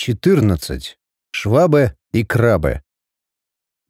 14. Швабы и крабы.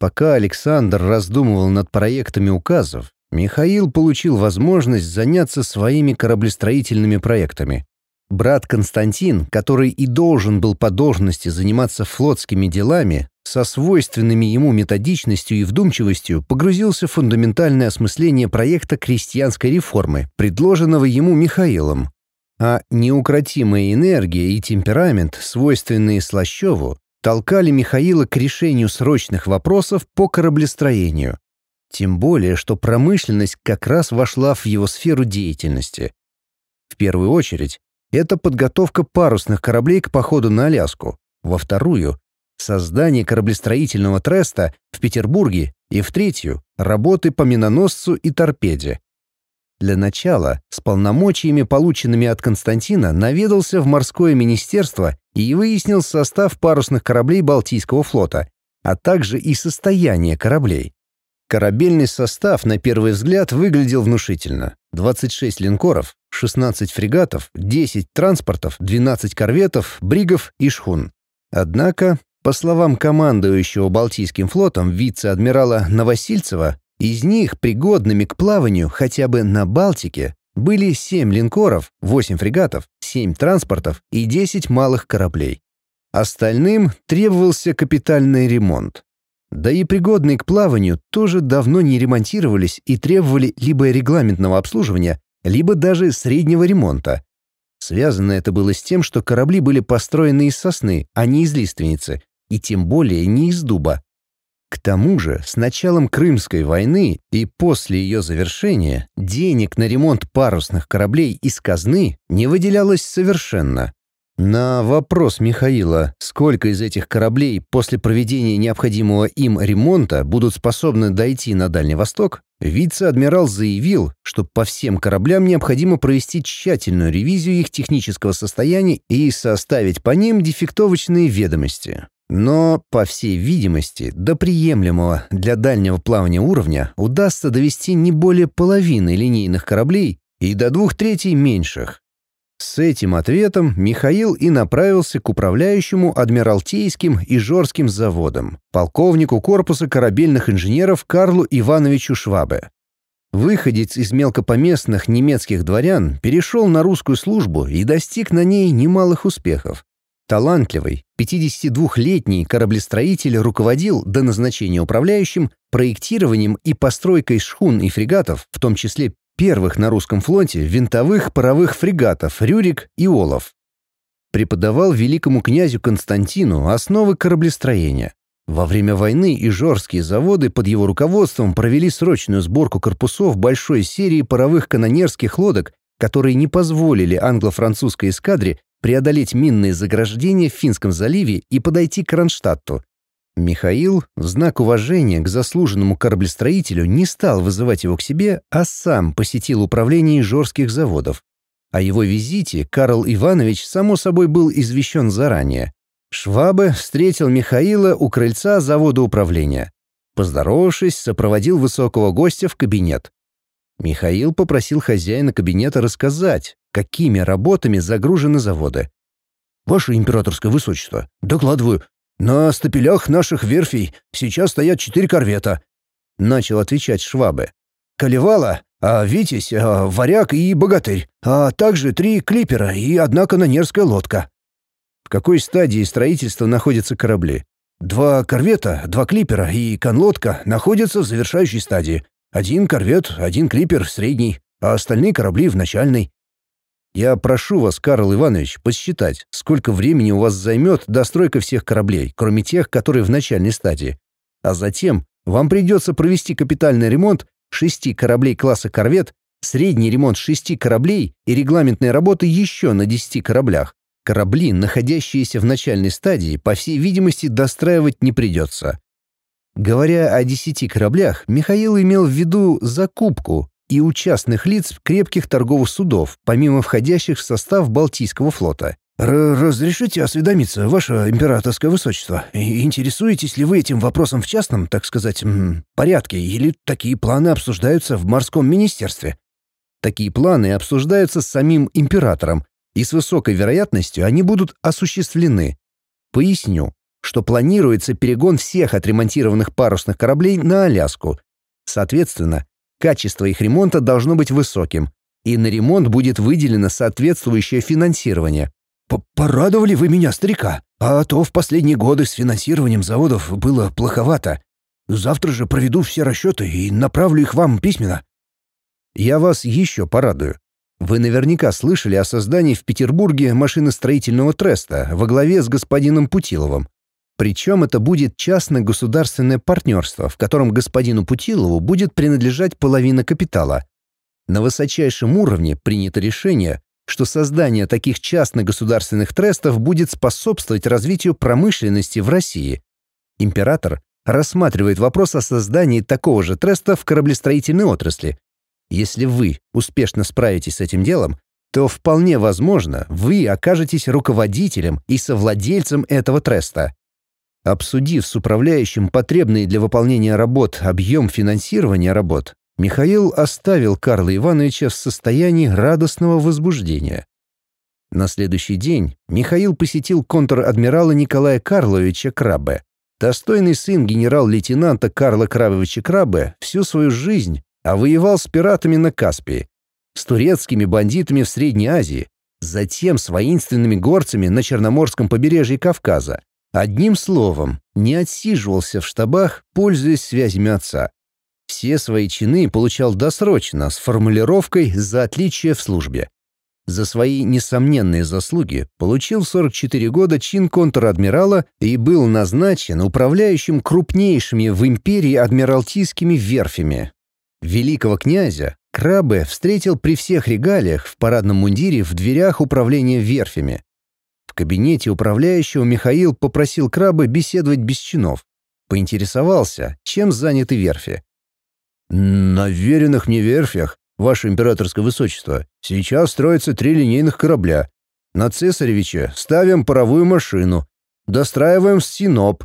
Пока Александр раздумывал над проектами указов, Михаил получил возможность заняться своими кораблестроительными проектами. Брат Константин, который и должен был по должности заниматься флотскими делами, со свойственными ему методичностью и вдумчивостью погрузился в фундаментальное осмысление проекта крестьянской реформы, предложенного ему Михаилом, а неукротимая энергия и темперамент, свойственные Слащеву, толкали Михаила к решению срочных вопросов по кораблестроению. Тем более, что промышленность как раз вошла в его сферу деятельности. В первую очередь, это подготовка парусных кораблей к походу на Аляску. Во вторую — создание кораблестроительного треста в Петербурге. И в третью — работы по миноносцу и торпеде. Для начала, с полномочиями, полученными от Константина, наведался в морское министерство и выяснил состав парусных кораблей Балтийского флота, а также и состояние кораблей. Корабельный состав, на первый взгляд, выглядел внушительно. 26 линкоров, 16 фрегатов, 10 транспортов, 12 корветов, бригов и шхун. Однако, по словам командующего Балтийским флотом вице-адмирала Новосильцева, из них пригодными к плаванию хотя бы на Балтике были 7 линкоров, 8 фрегатов, 7 транспортов и 10 малых кораблей. Остальным требовался капитальный ремонт. Да и пригодные к плаванию тоже давно не ремонтировались и требовали либо регламентного обслуживания, либо даже среднего ремонта. Связано это было с тем, что корабли были построены из сосны, а не из лиственницы, и тем более не из дуба. К тому же, с началом Крымской войны и после ее завершения денег на ремонт парусных кораблей из казны не выделялось совершенно. На вопрос Михаила, сколько из этих кораблей после проведения необходимого им ремонта будут способны дойти на Дальний Восток, вице-адмирал заявил, что по всем кораблям необходимо провести тщательную ревизию их технического состояния и составить по ним дефектовочные ведомости. Но, по всей видимости, до приемлемого для дальнего плавания уровня удастся довести не более половины линейных кораблей и до двух третей меньших. С этим ответом Михаил и направился к управляющему Адмиралтейским и Жорским заводам, полковнику корпуса корабельных инженеров Карлу Ивановичу Швабе. Выходец из мелкопоместных немецких дворян перешел на русскую службу и достиг на ней немалых успехов. Талантливый, 52-летний кораблестроитель руководил до назначения управляющим проектированием и постройкой шхун и фрегатов, в том числе первых на русском флоте винтовых паровых фрегатов «Рюрик» и «Олов». Преподавал великому князю Константину основы кораблестроения. Во время войны ижорские заводы под его руководством провели срочную сборку корпусов большой серии паровых канонерских лодок, которые не позволили англо-французской эскадре преодолеть минные заграждения в Финском заливе и подойти к Кронштадту. Михаил, в знак уважения к заслуженному кораблестроителю, не стал вызывать его к себе, а сам посетил управление Ижорских заводов. О его визите Карл Иванович, само собой, был извещен заранее. Швабе встретил Михаила у крыльца завода управления. Поздоровавшись, сопроводил высокого гостя в кабинет. Михаил попросил хозяина кабинета рассказать, какими работами загружены заводы. «Ваше императорское высочество, докладываю, на стапелях наших верфей сейчас стоят четыре корвета», — начал отвечать Швабе. «Колевала, а Витязь, а Варяг и Богатырь, а также три клипера и одна канонерская лодка». «В какой стадии строительства находятся корабли?» «Два корвета, два клипера и конлодка находятся в завершающей стадии. Один корвет, один клипер средний, а остальные корабли в начальной. Я прошу вас, Карл Иванович, посчитать, сколько времени у вас займет достройка всех кораблей, кроме тех, которые в начальной стадии. А затем вам придется провести капитальный ремонт шести кораблей класса корвет, средний ремонт шести кораблей и регламентные работы еще на десяти кораблях. Корабли, находящиеся в начальной стадии, по всей видимости, достраивать не придется. Говоря о десяти кораблях, Михаил имел в виду закупку и у частных лиц крепких торговых судов, помимо входящих в состав Балтийского флота. «Разрешите осведомиться, ваше императорское высочество, интересуетесь ли вы этим вопросом в частном, так сказать, порядке, или такие планы обсуждаются в морском министерстве?» Такие планы обсуждаются с самим императором, и с высокой вероятностью они будут осуществлены. Поясню, что планируется перегон всех отремонтированных парусных кораблей на Аляску. Соответственно, качество их ремонта должно быть высоким, и на ремонт будет выделено соответствующее финансирование. «Порадовали вы меня, старика, а то в последние годы с финансированием заводов было плоховато. Завтра же проведу все расчеты и направлю их вам письменно». «Я вас еще порадую. Вы наверняка слышали о создании в Петербурге машиностроительного треста во главе с господином Путиловым. Причем это будет частно-государственное партнерство, в котором господину Путилову будет принадлежать половина капитала. На высочайшем уровне принято решение, что создание таких частно-государственных трестов будет способствовать развитию промышленности в России. Император рассматривает вопрос о создании такого же треста в кораблестроительной отрасли. Если вы успешно справитесь с этим делом, то вполне возможно, вы окажетесь руководителем и совладельцем этого треста. Обсудив с управляющим потребный для выполнения работ объем финансирования работ, Михаил оставил Карла Ивановича в состоянии радостного возбуждения. На следующий день Михаил посетил контр-адмирала Николая Карловича Крабе. Достойный сын генерал-лейтенанта Карла Крабовича Крабе всю свою жизнь, а воевал с пиратами на Каспии, с турецкими бандитами в Средней Азии, затем с воинственными горцами на Черноморском побережье Кавказа, Одним словом, не отсиживался в штабах, пользуясь связями отца. Все свои чины получал досрочно с формулировкой «за отличие в службе». За свои несомненные заслуги получил в 44 года чин контр-адмирала и был назначен управляющим крупнейшими в империи адмиралтейскими верфями. Великого князя Крабе встретил при всех регалиях в парадном мундире в дверях управления верфями. В кабинете управляющего Михаил попросил краба беседовать без чинов. Поинтересовался, чем заняты верфи. «На веренных мне верфях, ваше императорское высочество, сейчас строятся три линейных корабля. На Цесаревича ставим паровую машину, достраиваем синоп.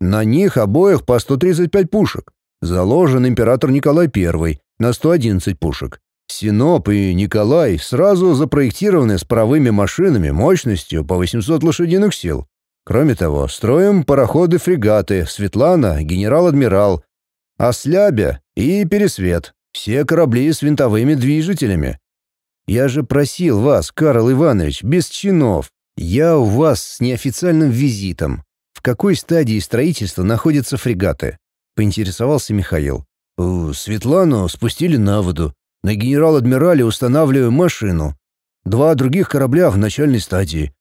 На них обоих по 135 пушек. Заложен император Николай I на 111 пушек. Синоп и Николай сразу запроектированы с паровыми машинами мощностью по 800 лошадиных сил. Кроме того, строим пароходы-фрегаты «Светлана», «Генерал-адмирал», «Ослябя» и «Пересвет». Все корабли с винтовыми движителями. Я же просил вас, Карл Иванович, без чинов. Я у вас с неофициальным визитом. В какой стадии строительства находятся фрегаты? Поинтересовался Михаил. Светлану спустили на воду. На генерал-адмирале устанавливаем машину. Два других корабля в начальной стадии.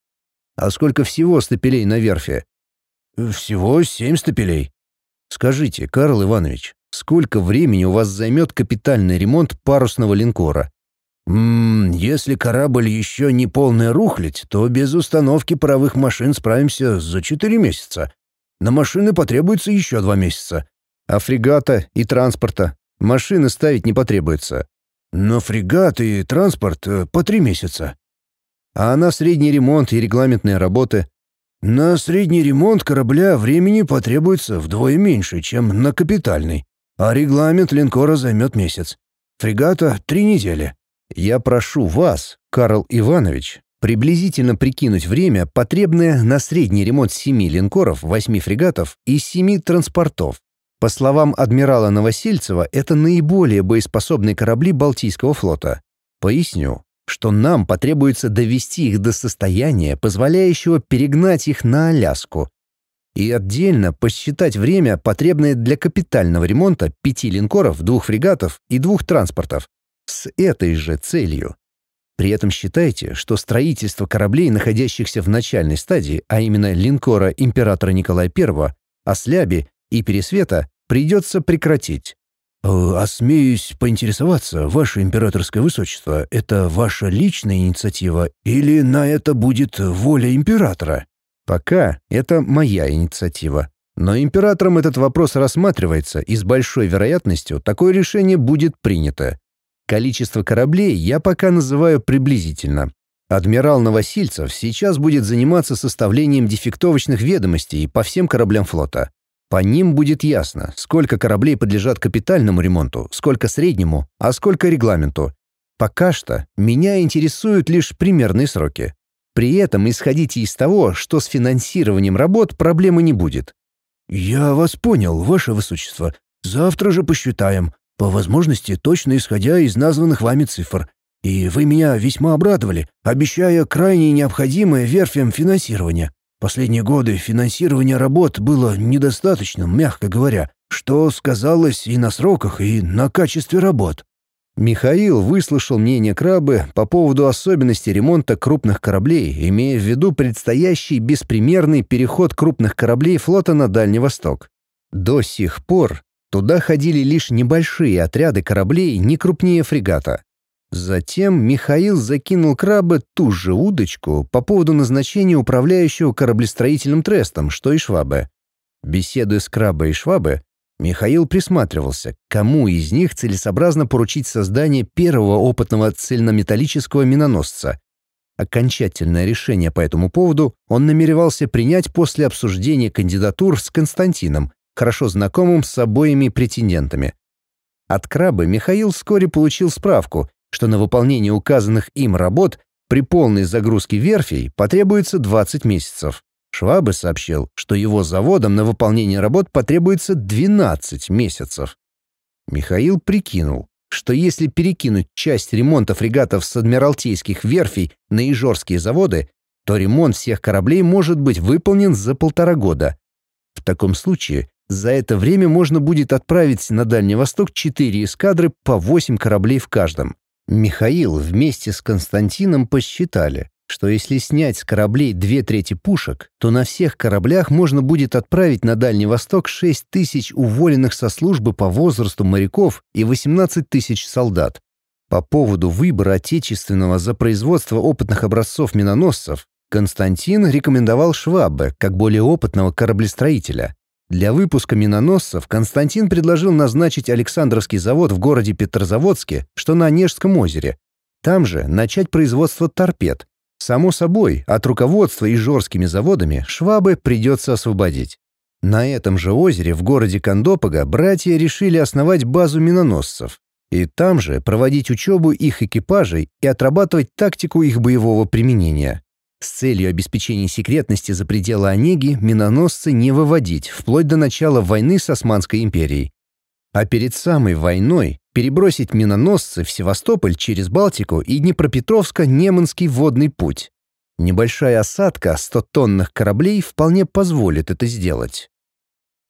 А сколько всего стапелей на верфи? Всего семь стапелей. Скажите, Карл Иванович, сколько времени у вас займет капитальный ремонт парусного линкора? Ммм, если корабль еще не полная рухлядь, то без установки паровых машин справимся за четыре месяца. На машины потребуется еще два месяца. А фрегата и транспорта? Машины ставить не потребуется. На фрегат и транспорт э, по три месяца. А на средний ремонт и регламентные работы? На средний ремонт корабля времени потребуется вдвое меньше, чем на капитальный, а регламент линкора займет месяц. Фрегата — три недели. Я прошу вас, Карл Иванович, приблизительно прикинуть время, потребное на средний ремонт семи линкоров, восьми фрегатов и семи транспортов. По словам адмирала Новосельцева, это наиболее боеспособные корабли Балтийского флота. Поясню, что нам потребуется довести их до состояния, позволяющего перегнать их на Аляску, и отдельно посчитать время, потребное для капитального ремонта пяти линкоров, двух фрегатов и двух транспортов, с этой же целью. При этом считайте, что строительство кораблей, находящихся в начальной стадии, а именно линкора императора Николая I, Осляби и пересвета придется прекратить. Э, «Осмеюсь поинтересоваться, ваше императорское высочество, это ваша личная инициатива или на это будет воля императора?» «Пока это моя инициатива. Но императором этот вопрос рассматривается, и с большой вероятностью такое решение будет принято. Количество кораблей я пока называю приблизительно. Адмирал Новосильцев сейчас будет заниматься составлением дефектовочных ведомостей по всем кораблям флота. По ним будет ясно, сколько кораблей подлежат капитальному ремонту, сколько среднему, а сколько регламенту. Пока что меня интересуют лишь примерные сроки. При этом исходите из того, что с финансированием работ проблемы не будет. «Я вас понял, ваше высочество. Завтра же посчитаем. По возможности, точно исходя из названных вами цифр. И вы меня весьма обрадовали, обещая крайне необходимое верфям финансирование. Последние годы финансирование работ было недостаточным, мягко говоря, что сказалось и на сроках, и на качестве работ. Михаил выслушал мнение Крабы по поводу особенностей ремонта крупных кораблей, имея в виду предстоящий беспримерный переход крупных кораблей флота на Дальний Восток. До сих пор туда ходили лишь небольшие отряды кораблей не крупнее фрегата. Затем Михаил закинул Крабы ту же удочку по поводу назначения управляющего кораблестроительным трестом, что и Швабе. Беседуя с Крабой и Швабе, Михаил присматривался, кому из них целесообразно поручить создание первого опытного цельнометаллического миноносца. Окончательное решение по этому поводу он намеревался принять после обсуждения кандидатур с Константином, хорошо знакомым с обоими претендентами. От Крабы Михаил вскоре получил справку, что на выполнение указанных им работ при полной загрузке верфей потребуется 20 месяцев. Швабе сообщил, что его заводом на выполнение работ потребуется 12 месяцев. Михаил прикинул, что если перекинуть часть ремонта фрегатов с адмиралтейских верфей на ижорские заводы, то ремонт всех кораблей может быть выполнен за полтора года. В таком случае за это время можно будет отправить на Дальний Восток четыре эскадры по восемь кораблей в каждом. Михаил вместе с Константином посчитали, что если снять с кораблей две трети пушек, то на всех кораблях можно будет отправить на Дальний Восток 6 тысяч уволенных со службы по возрасту моряков и 18 тысяч солдат. По поводу выбора отечественного за производство опытных образцов миноносцев Константин рекомендовал Швабе как более опытного кораблестроителя. Для выпуска миноносцев Константин предложил назначить Александровский завод в городе Петрозаводске, что на Онежском озере. Там же начать производство торпед, Само собой, от руководства ижорскими заводами Швабы придется освободить. На этом же озере в городе Кондопога братья решили основать базу миноносцев и там же проводить учебу их экипажей и отрабатывать тактику их боевого применения. С целью обеспечения секретности за пределы Онеги миноносцы не выводить вплоть до начала войны с Османской империей. А перед самой войной перебросить миноносцы в Севастополь через Балтику и Днепропетровско-Неманский водный путь. Небольшая осадка 100-тонных кораблей вполне позволит это сделать.